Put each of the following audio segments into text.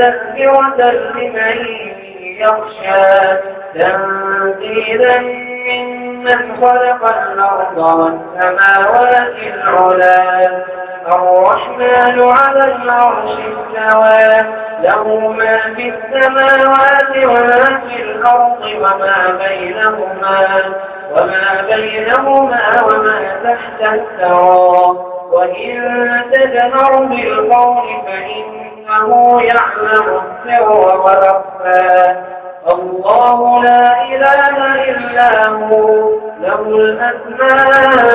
تذكرة لمن يخشى تنزيلا ممن خلق الأرض والسماوات العلا الرحمن على العرش استوى. له ما في السماوات وما في الأرض وما بينهما. وما بينهما وما تحت الثرى. وإن تجمر بالقول فإنه يعلم السر وأخفى الله لا إله إلا هو. الأسماء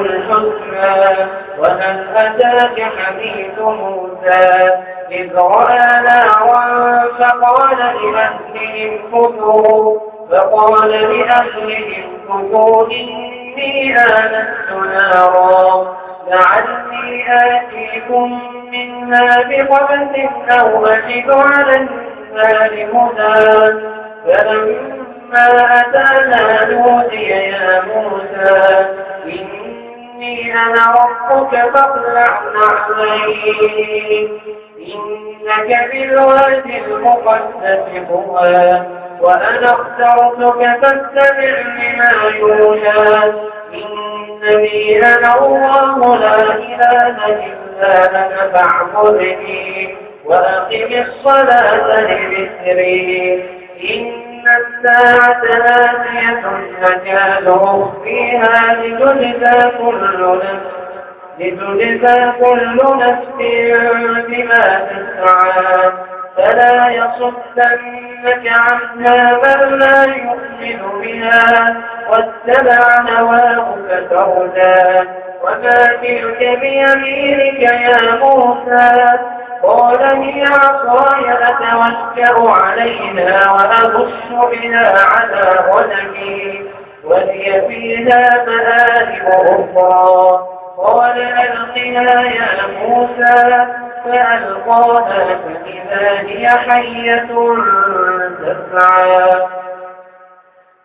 الحسنى وهل أتاك حديث موسى إذ رأى نارا فقال لأهلهم كثروا فقال لأهلهم كثوا إني آنست نارا لعلي آتيكم منها بقبس أو أجد على النار هدى. فلما أتانا نودي يا موسى إني أنا ربك فاطلع عليك إنك بالوادي المقدس طوى وأنا اخترتك فاستمع لما يوحى إنني أنا الله لا إله إلا أنا فاعبدني وأقم الصلاة لذكري الساعة آتية تكاد أخفيها لتجزى كل نفس لتجزى كل نفس بما تسعى فلا يصدنك عنها من لا يؤمن بها واتبع هواه فتردى وما تلك بيمينك يا موسى قال هي عصاي أتوكأ عليها وأبص بها على غنمي ولي فيها مآرب أخرى. قال ألقها يا موسى فألقاها فإذا هي حية تسعى.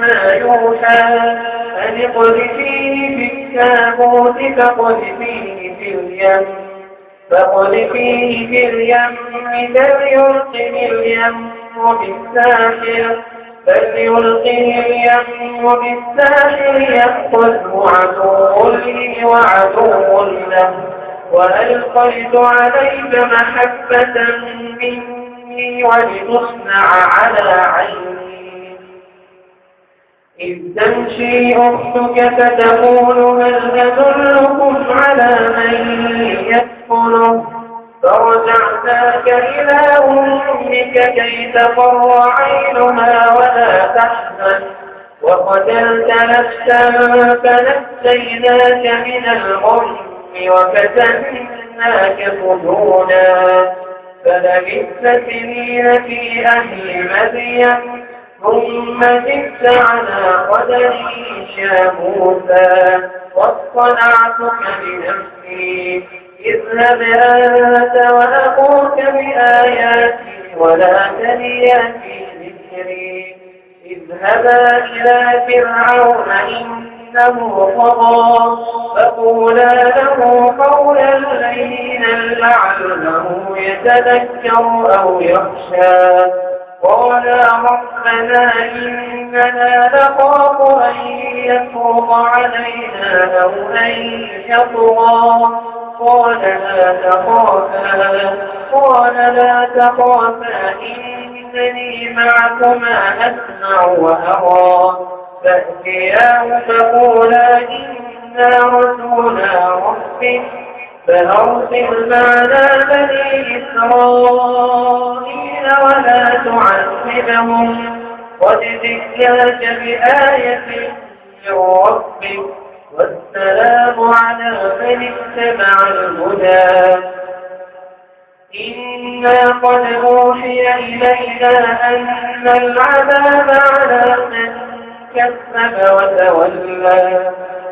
ما يوحى. أن اقذفيه في التابوت فاقذفيه في اليم. فاقذفيه في اليم فليلقم اليم بالساحر فليلقه اليم بالساحر يأخذه عدو لي وعدو له. وألقيت عليك محبة مني ولتصنع على عيني. تمشي أختك فتقول هل أدلكم على من يكفله رفعناك إلى أمك كي تقر عينها ولا تحزن. وقتلت نفسا فنسيناك من الغم وفتناك فجونا فلبثت سنين في أهل مدين ثم جئت على قدري شاموسا واصطنعتك بنفسي. اذهب أنت وأخوك بآياتي ولا تنيا في ذكري اذهبا إلى فرعون إنه طغى فقولا له قولا لينا لعله يتذكر أو يخشى. قالا ربنا إننا نخاف أن يفرض علينا أو أن يطغى. قال لا تخافا. قال لا تخافا. إنني معكما أسمع وأرى. فأتياه فقولا إنا رسولا ربك. فأرسل معنا بني إسرائيل. تعذبهم قد جئناك بآية من ربك والسلام على من اتبع الهدى. إنا قد أوحي إلينا أن العذاب على من كذب وتولى.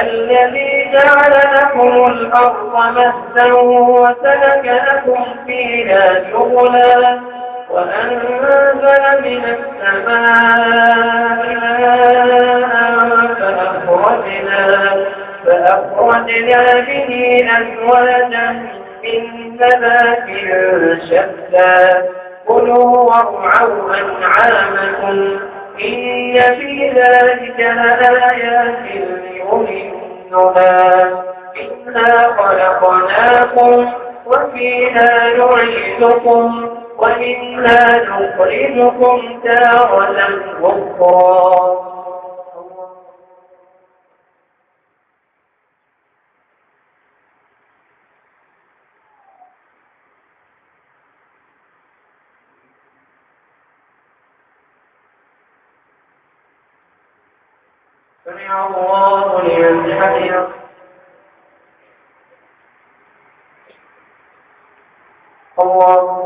الذي جعل لكم الأرض مهدا وسلك لكم فيها شغلا وأنزل من السماء فأخرجنا, فأخرجنا به أزواجا من نبات شتى كلوا وارعوا أنعامكم إن في ذلك لآيات لأولي إنا خلقناكم وفيها نعيدكم وإنا نخرجكم تارة أخرى سمع الله لمن حمده الله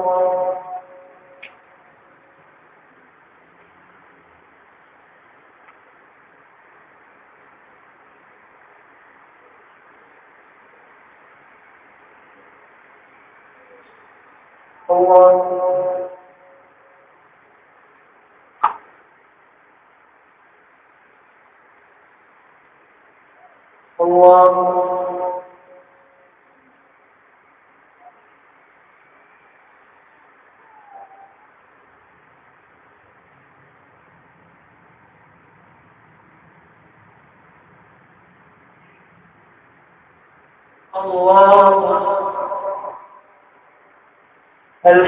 الله الله الله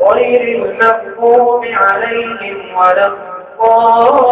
غير المغضوب عليهم ولا الضالين.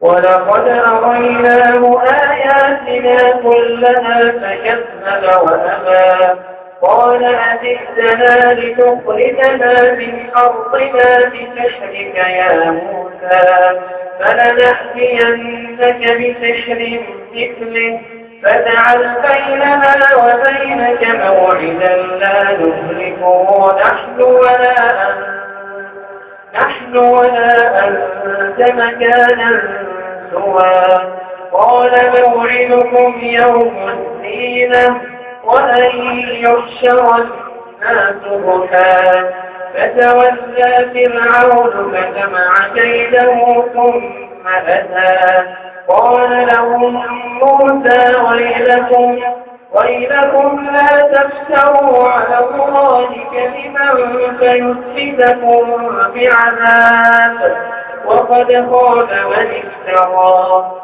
ولقد أريناه آياتنا كلها فكذب وأبى. قال أجئتنا لتخرجنا من أرضنا بسحرك يا موسى فلنأتينك بسحر مثله فاجعل بيننا وبينك موعدا لا نخلفه نحن ولا أنت نحن ولا أنت مكانا سوى. قال موعدكم يوم الدين وأن يحشر الناس ضحى فتولى فرعون فجمع كيده ثم أتى. قال لهم موسى ويلكم ويلكم لا تفتروا على الله كذبا فيسفتكم بعذاب. وقد خاب من افترى.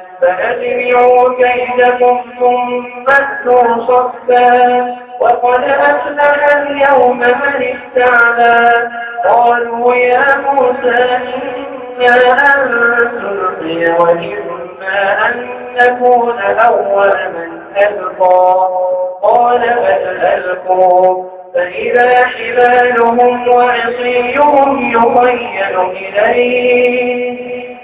فأجمعوا كيدكم ثم اتوا صفا. وقد أفلح اليوم من استعلى قالوا يا موسى إنا أن تلقي وإما أن نكون أول من ألقى. قال بل ألقوا. فإذا حبالهم وعصيهم يخيل إليه.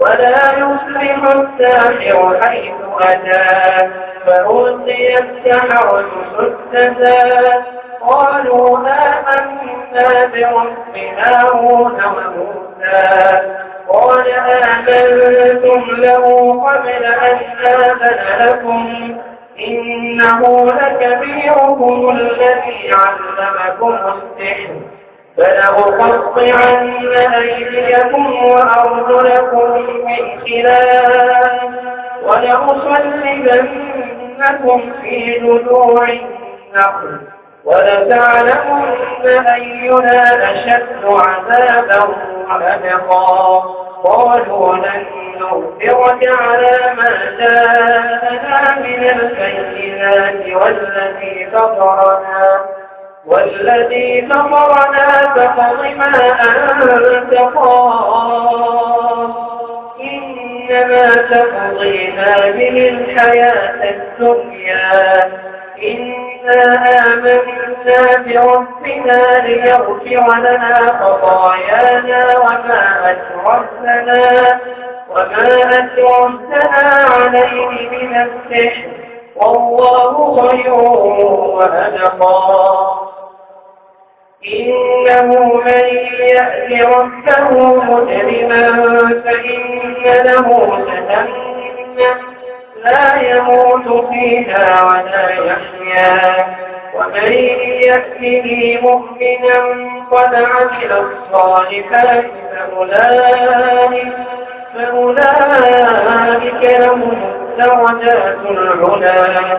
ولا يصلح الساحر حيث أتى فألقي السحرة سددا قالوا آمنا برب هارون وموسى. قال آمنتم له قبل أن آذن لكم. إنه لكبيركم الذي علمكم السحر. فلأقطعن أيديكم وأرجلكم من خلاف ولأصلبنكم في جذوع النخل ولتعلمن أينا أشد عذابا وأبقى. قالوا لن نغفرك على ما جاءنا من البينات والذي فطرنا. والذي فطرنا فقض ما أنت قام إنما تقضي هذه الحياة الدنيا. إنا آمنا بربنا ليغفر لنا خطايانا وما أسرتنا وما أسرتنا عليه من السحر. والله خير وأنقى إنه من يأتي ربه مجرما فإن له جهنم لا يموت فيها ولا يحيا. ومن يأته مؤمنا قد عمل الصالحات فأولئك, فأولئك لهم درجات العلا.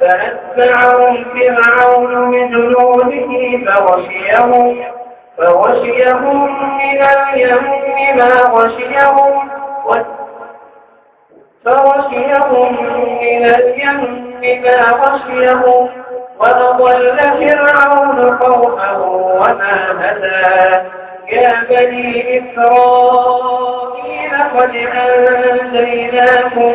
فأتبعهم فرعون بجنوده فغشيهم فغشيهم من اليم ما غشيهم فغشيهم من اليم ما غشيهم. وأضل فرعون قومه وما هدى. يا بني إسرائيل قد أنجيناكم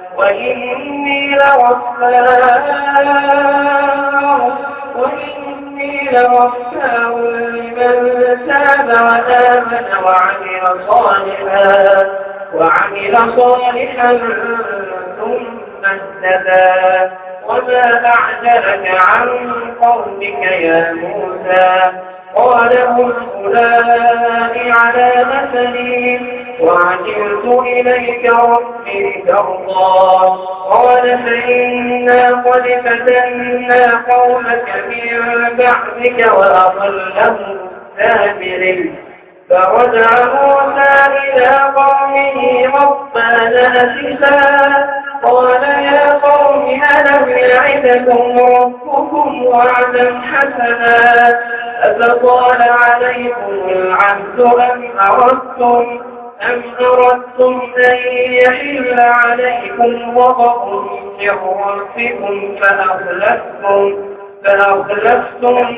وإني لغفار وإني لغفار لمن تاب وآمن وعمل صالحا وعمل صالحا ثم اهتدى. وما أعجلك عن قومك يا موسى؟ قال هم أولئك على مثلي وعجلت إليك ربي ترضى قال فإنا قد فتنا قومك من بعدك وأضلهم سامرين فرجع موسى إلى قومه ربان أسفا قال يا قوم ألم يعدكم ربكم وعدا حسنا. أفطال عليكم العهد أم أردتم؟ أم أردتم أن يحل عليكم غضب من ربكم فأخلفتم فأخلفتم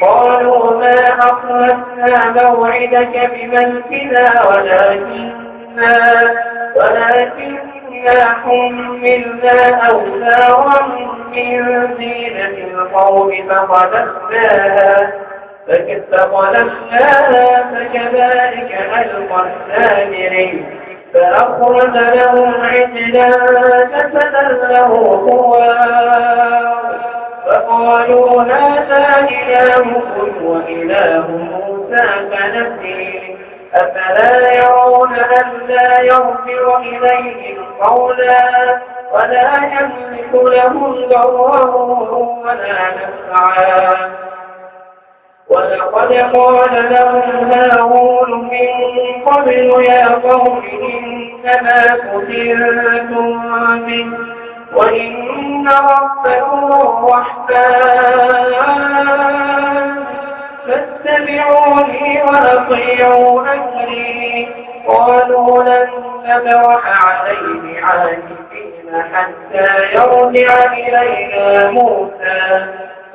قالوا ما أخلفنا موعدك بملكنا ولكننا ولكننا حملنا أوزارا من زينة القوم فقدسناها فقدسناها فكذلك ألقى السامرين فأخرج لهم عجلا جسدا له خوار فقالوا هذا إلهكم وإله موسى فنسيه أفلا يرون أن لا يغفر إليهم قولا ولا يملك لهم ضرا ولا نفعا ولقد قال لهم هارون من قبل يا قوم إنما كثرتم به وإن ربكم الرحمن فاتبعوني وأطيعوا أمري قالوا لن نبرح عليه عاكفين حتى يرجع إلينا موسى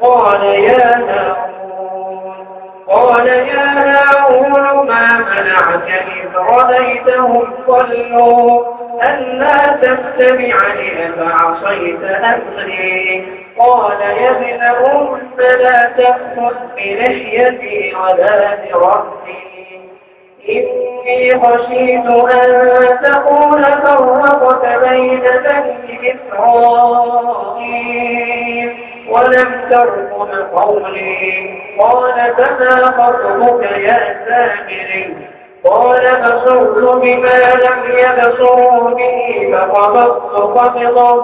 قال يا نارون قال يا نارون ما منعك إذ رأيتهم صلوا؟ ألا تتبعني أفعصيت أمري؟ قال يا ابن أم لا تأخذ بلحيتي ولا برأسي إني خشيت أن تقول فرقت بين بني إسرائيل. ولم ترقب قولي قال فما خطبك يا سامري؟ قال بصرت بما لم يبصروا به فقبضت قبضا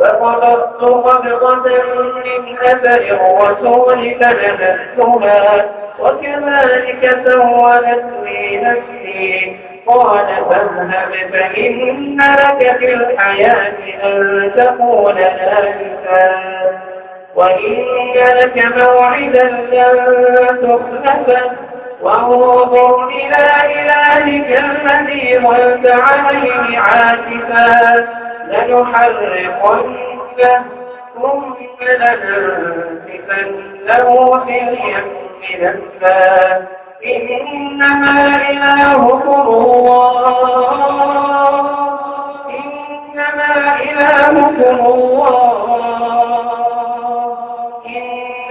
فقبضت قبضة من أثر الرسول فنبذتها وكذلك سولت لي نفسي. قال فاذهب فإن لك في الحياة أن تقول آلفا وإن لك موعدا لن تخلفه وانظر إلى إلهك الذي ظلت عليه عاكفا لنحرقنه ثم لننسفنه في اليم نسفا إنما إلهكم الله إنما إلهكم الله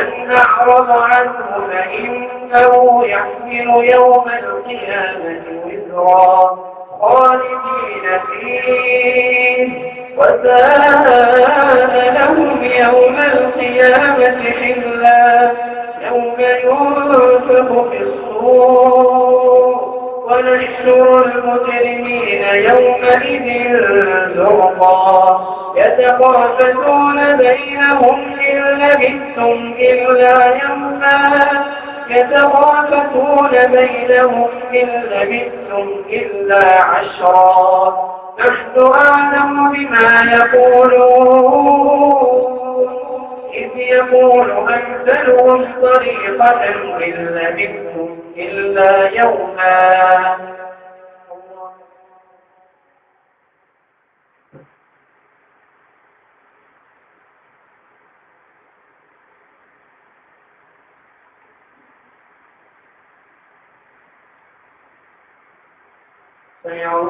من أعرض عنه فإنه يحمل يوم القيامة وزرا خالدين فيه. وساء لهم يوم القيامة حلا يوم ينفق في الصور. ونحشر المجرمين يومئذ زرقا. يتقافتون بينهم إن لبثتم إلا يوما. يتخافتون بينهم إن لبثتم إلا عشرا. نحن أعلم بما يقولون. إذ يقول أنزلهم طريقة إن لبثتم إلا يوما.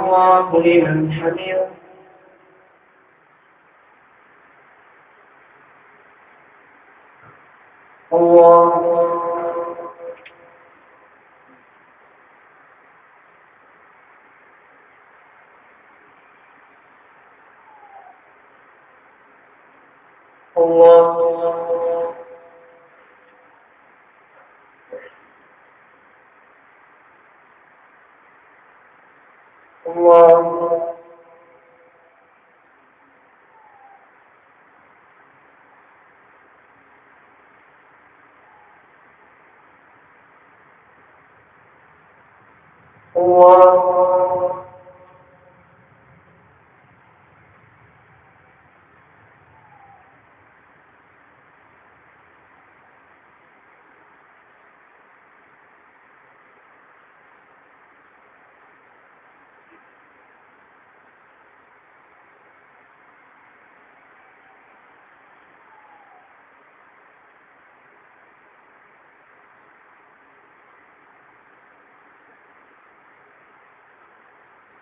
الله لمن حمده. الله الله الله الله